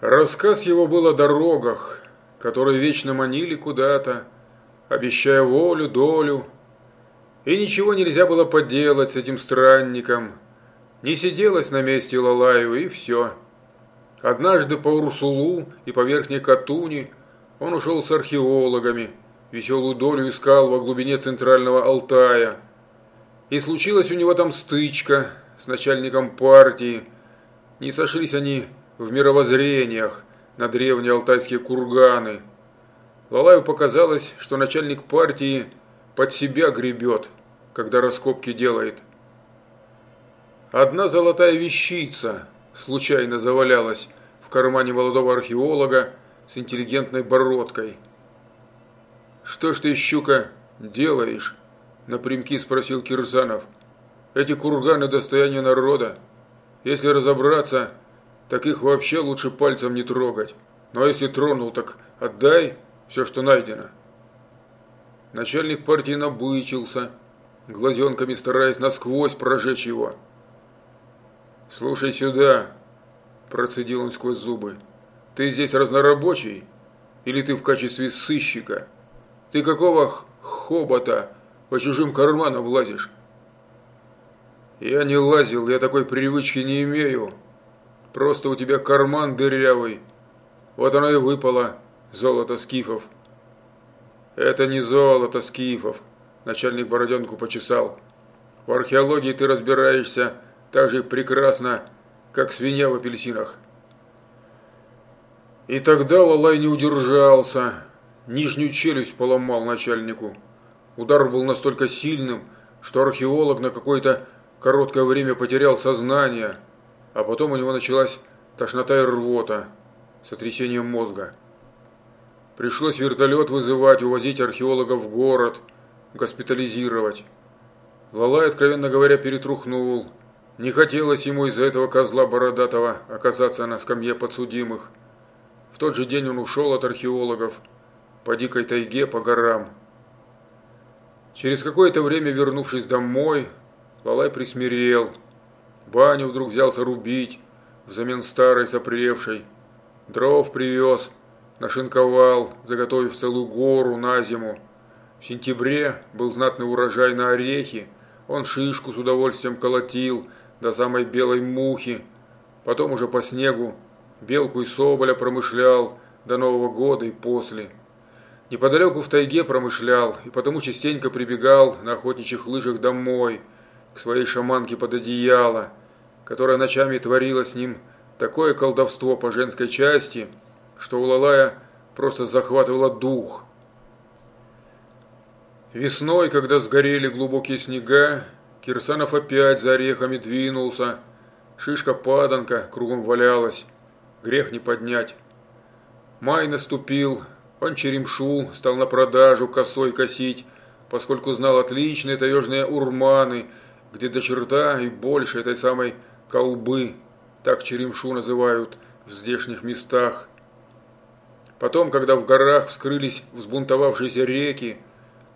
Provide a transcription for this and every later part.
Рассказ его был о дорогах, которые вечно манили куда-то, обещая волю, долю. И ничего нельзя было поделать с этим странником. Не сиделось на месте Лалаю, и все. Однажды по Урсулу и по Верхней Катуни он ушел с археологами, веселую долю искал во глубине центрального Алтая. И случилась у него там стычка с начальником партии. Не сошлись они в мировоззрениях на древние алтайские курганы. Лалаю показалось, что начальник партии под себя гребет, когда раскопки делает. Одна золотая вещица случайно завалялась в кармане молодого археолога с интеллигентной бородкой. «Что ж ты, щука, делаешь?» – напрямки спросил Кирсанов. «Эти курганы – достояние народа. Если разобраться, так их вообще лучше пальцем не трогать. Но если тронул, так отдай все, что найдено». Начальник партии набычился, глазенками стараясь насквозь прожечь его. «Слушай сюда», – процедил он сквозь зубы. «Ты здесь разнорабочий? Или ты в качестве сыщика? Ты какого хобота по чужим карманам лазишь?» «Я не лазил, я такой привычки не имею. Просто у тебя карман дырявый. Вот оно и выпало, золото скифов». «Это не золото скифов», – начальник Бороденку почесал. «В археологии ты разбираешься так же прекрасно, как свинья в апельсинах». И тогда Лалай не удержался, нижнюю челюсть поломал начальнику. Удар был настолько сильным, что археолог на какое-то короткое время потерял сознание, а потом у него началась тошнота и рвота, сотрясение мозга. Пришлось вертолет вызывать, увозить археолога в город, госпитализировать. Лалай, откровенно говоря, перетрухнул. Не хотелось ему из-за этого козла бородатого оказаться на скамье подсудимых. В тот же день он ушел от археологов по дикой тайге, по горам. Через какое-то время, вернувшись домой, Лалай присмирел. Баню вдруг взялся рубить, взамен старой сопревшей. Дров привез, нашинковал, заготовив целую гору на зиму. В сентябре был знатный урожай на орехи, он шишку с удовольствием колотил до самой белой мухи, потом уже по снегу белку и соболя промышлял до Нового года и после. Неподалеку в тайге промышлял, и потому частенько прибегал на охотничьих лыжах домой, к своей шаманке под одеяло, которая ночами творила с ним такое колдовство по женской части, что у Лалая просто захватывало дух. Весной, когда сгорели глубокие снега, Кирсанов опять за орехами двинулся, шишка-паданка кругом валялась, грех не поднять. Май наступил, он черемшу стал на продажу косой косить, поскольку знал отличные таежные урманы, где до черта и больше этой самой колбы, так черемшу называют в здешних местах. Потом, когда в горах вскрылись взбунтовавшиеся реки,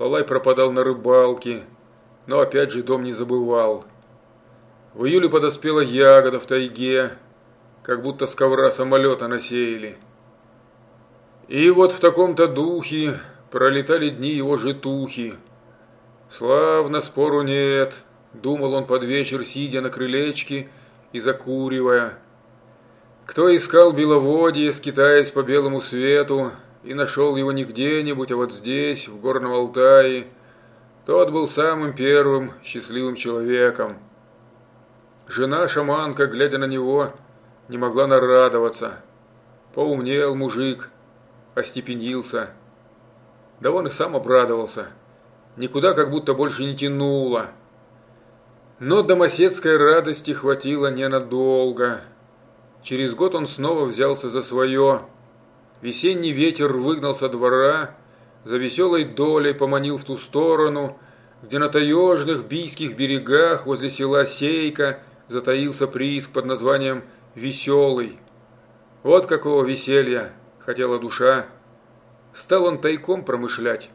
Лалай пропадал на рыбалке, но опять же дом не забывал. В июле подоспела ягода в тайге, как будто с ковра самолета насеяли. И вот в таком-то духе пролетали дни его житухи. Славно, спору нет, думал он под вечер, сидя на крылечке и закуривая. Кто искал беловодье, скитаясь по белому свету, и нашел его не где-нибудь, а вот здесь, в горном Алтае, тот был самым первым счастливым человеком. Жена-шаманка, глядя на него, не могла нарадоваться. Поумнел мужик, остепенился. Да он и сам обрадовался. Никуда как будто больше не тянуло. Но домоседской радости хватило ненадолго. Через год он снова взялся за свое. Весенний ветер выгнал со двора, за веселой долей поманил в ту сторону, где на таежных бийских берегах возле села Сейка затаился прииск под названием «Веселый». Вот какого веселья хотела душа. Стал он тайком промышлять.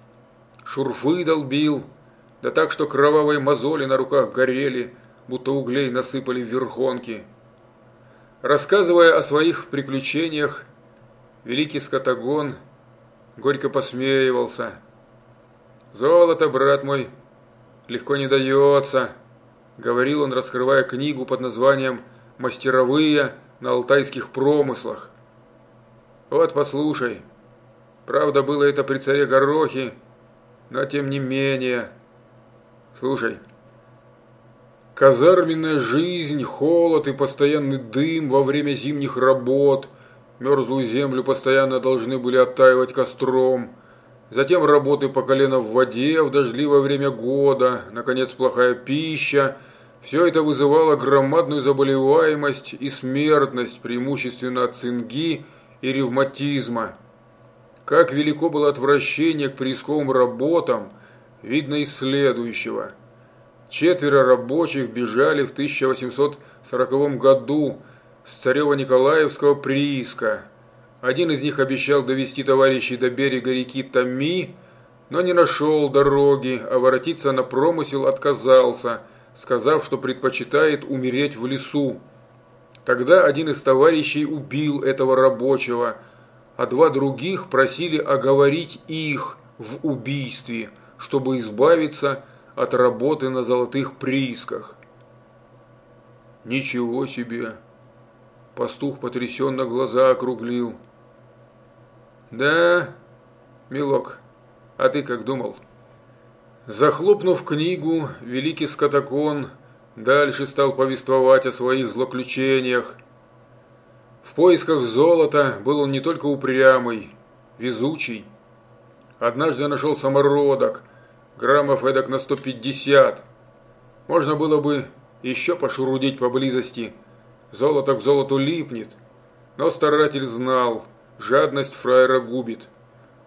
Шурфы долбил, да так, что кровавые мозоли на руках горели, будто углей насыпали в верхонки. Рассказывая о своих приключениях, великий скотагон горько посмеивался. «Золото, брат мой, легко не дается», — говорил он, раскрывая книгу под названием «Мастеровые на алтайских промыслах». «Вот послушай, правда было это при царе Горохе, но тем не менее. Слушай». Казарменная жизнь, холод и постоянный дым во время зимних работ. Мерзлую землю постоянно должны были оттаивать костром. Затем работы по колено в воде в дождливое время года. Наконец, плохая пища. Все это вызывало громадную заболеваемость и смертность, преимущественно от цинги и ревматизма. Как велико было отвращение к приисковым работам, видно из следующего – Четверо рабочих бежали в 1840 году с Царева-Николаевского прииска. Один из них обещал довести товарищей до берега реки Тами, но не нашел дороги, а воротиться на промысел отказался, сказав, что предпочитает умереть в лесу. Тогда один из товарищей убил этого рабочего, а два других просили оговорить их в убийстве, чтобы избавиться от от работы на золотых приисках. Ничего себе! Пастух потрясенно глаза округлил. Да, милок, а ты как думал? Захлопнув книгу, великий скотокон дальше стал повествовать о своих злоключениях. В поисках золота был он не только упрямый, везучий. Однажды нашел самородок – граммов эдак на 150. Можно было бы еще пошурудить поблизости. Золото к золоту липнет. Но старатель знал, жадность фраера губит.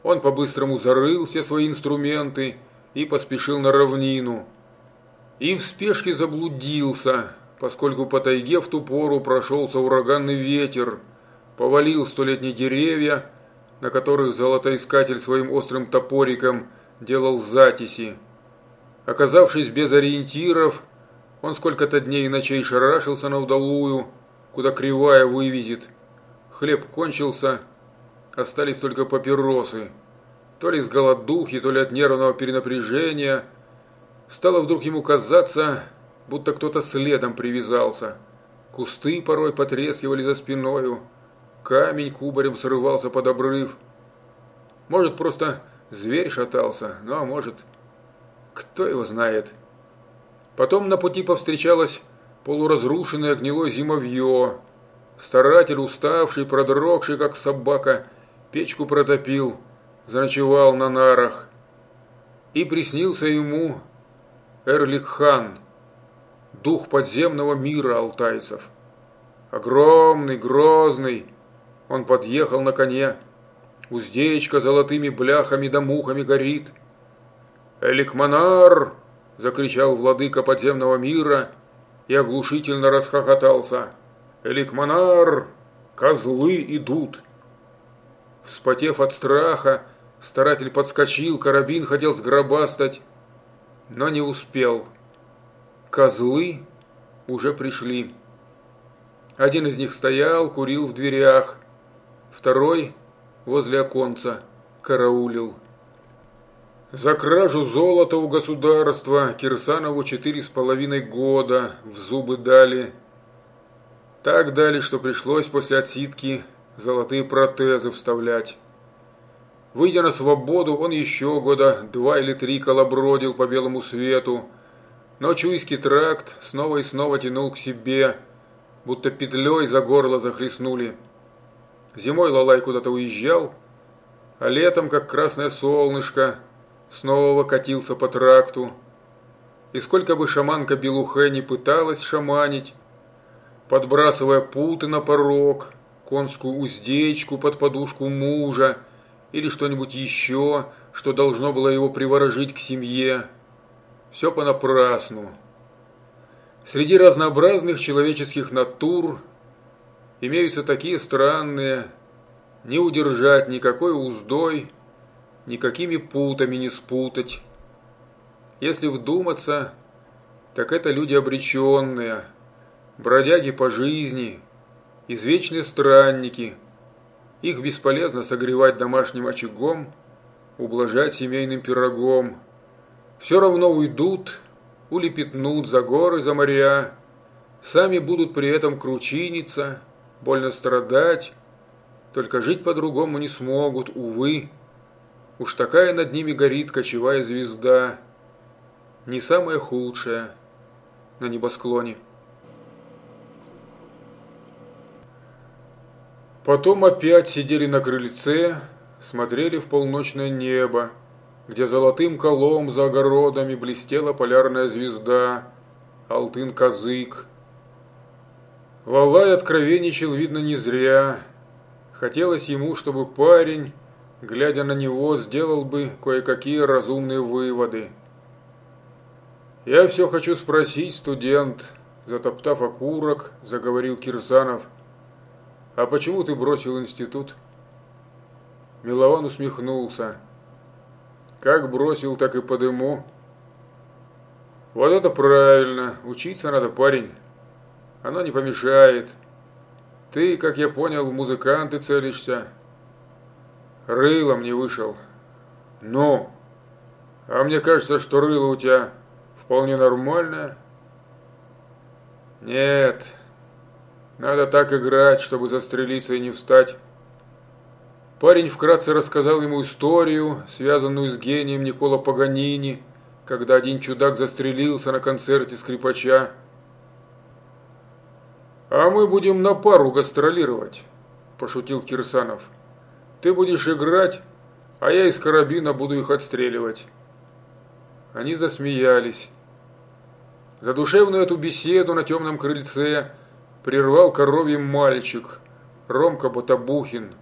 Он по-быстрому зарыл все свои инструменты и поспешил на равнину. И в спешке заблудился, поскольку по тайге в ту пору прошелся ураганный ветер, повалил столетние деревья, на которых золотоискатель своим острым топориком – делал затиси. Оказавшись без ориентиров, он сколько-то дней и ночей шарашился на удалую, куда кривая вывезет. Хлеб кончился, остались только папиросы. То ли с голодухи, то ли от нервного перенапряжения. Стало вдруг ему казаться, будто кто-то следом привязался. Кусты порой потрескивали за спиною. Камень кубарем срывался под обрыв. Может, просто Зверь шатался, ну а может, кто его знает. Потом на пути повстречалось полуразрушенное гнилое зимовье. Старатель, уставший, продрогший, как собака, печку протопил, заночевал на нарах. И приснился ему Эрлик-хан, дух подземного мира алтайцев. Огромный, грозный, он подъехал на коне, Уздечка золотыми бляхами да мухами горит. «Эликмонар!» – закричал владыка подземного мира и оглушительно расхохотался. «Эликмонар! Козлы идут!» Вспотев от страха, старатель подскочил, карабин хотел сгробастать, но не успел. Козлы уже пришли. Один из них стоял, курил в дверях, второй – возле оконца караулил. За кражу золота у государства Кирсанову четыре с половиной года в зубы дали. Так дали, что пришлось после отсидки золотые протезы вставлять. Выйдя на свободу, он еще года два или три колобродил по белому свету, но Чуйский тракт снова и снова тянул к себе, будто петлей за горло захлестнули. Зимой Лалай куда-то уезжал, а летом, как красное солнышко, снова катился по тракту. И сколько бы шаманка Белухе не пыталась шаманить, подбрасывая путы на порог, конскую уздечку под подушку мужа или что-нибудь еще, что должно было его приворожить к семье, все понапрасну. Среди разнообразных человеческих натур имеются такие странные, не удержать никакой уздой, никакими путами не спутать. Если вдуматься, так это люди обреченные, бродяги по жизни, извечные странники. Их бесполезно согревать домашним очагом, ублажать семейным пирогом. Все равно уйдут, улепетнут за горы, за моря, сами будут при этом кручиниться, больно страдать, только жить по-другому не смогут, увы. Уж такая над ними горит кочевая звезда, не самая худшая на небосклоне. Потом опять сидели на крыльце, смотрели в полночное небо, где золотым колом за огородами блестела полярная звезда, Алтын-Казык. Валай откровенничал, видно, не зря. Хотелось ему, чтобы парень, глядя на него, сделал бы кое-какие разумные выводы. «Я все хочу спросить, студент», – затоптав окурок, заговорил Кирсанов. «А почему ты бросил институт?» Милован усмехнулся. «Как бросил, так и подыму». «Вот это правильно. Учиться надо, парень. Оно не помешает. Ты, как я понял, в музыканты целишься». «Рылом не вышел». «Ну?» «А мне кажется, что рыло у тебя вполне нормальная. Нет, надо так играть, чтобы застрелиться и не встать. Парень вкратце рассказал ему историю, связанную с гением Никола Паганини, когда один чудак застрелился на концерте скрипача. «А мы будем на пару гастролировать», – пошутил Кирсанов. «Ты будешь играть, а я из карабина буду их отстреливать». Они засмеялись. Задушевную эту беседу на темном крыльце прервал коровий мальчик, Ромка Ботабухин.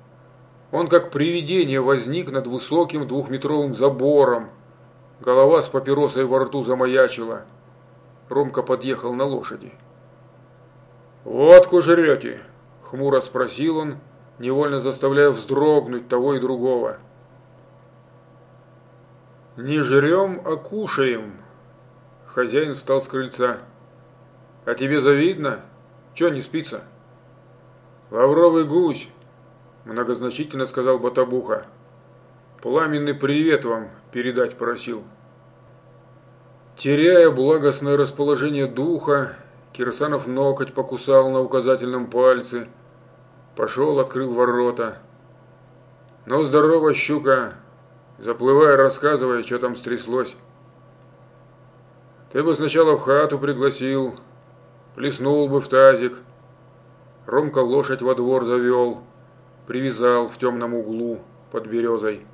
Он как привидение возник над высоким двухметровым забором. Голова с папиросой во рту замаячила. Ромка подъехал на лошади. «Водку жрете?» – хмуро спросил он, невольно заставляя вздрогнуть того и другого. «Не жрем, а кушаем», Хозяин встал с крыльца. «А тебе завидно? Чё не спится?» «Лавровый гусь», – многозначительно сказал Батабуха. «Пламенный привет вам передать просил». Теряя благостное расположение духа, Кирсанов ноготь покусал на указательном пальце. Пошел, открыл ворота. «Ну, здорово, щука!» Заплывая, рассказывай, что там стряслось. Ты бы сначала в хату пригласил, плеснул бы в тазик. Ромка лошадь во двор завел, привязал в темном углу под березой.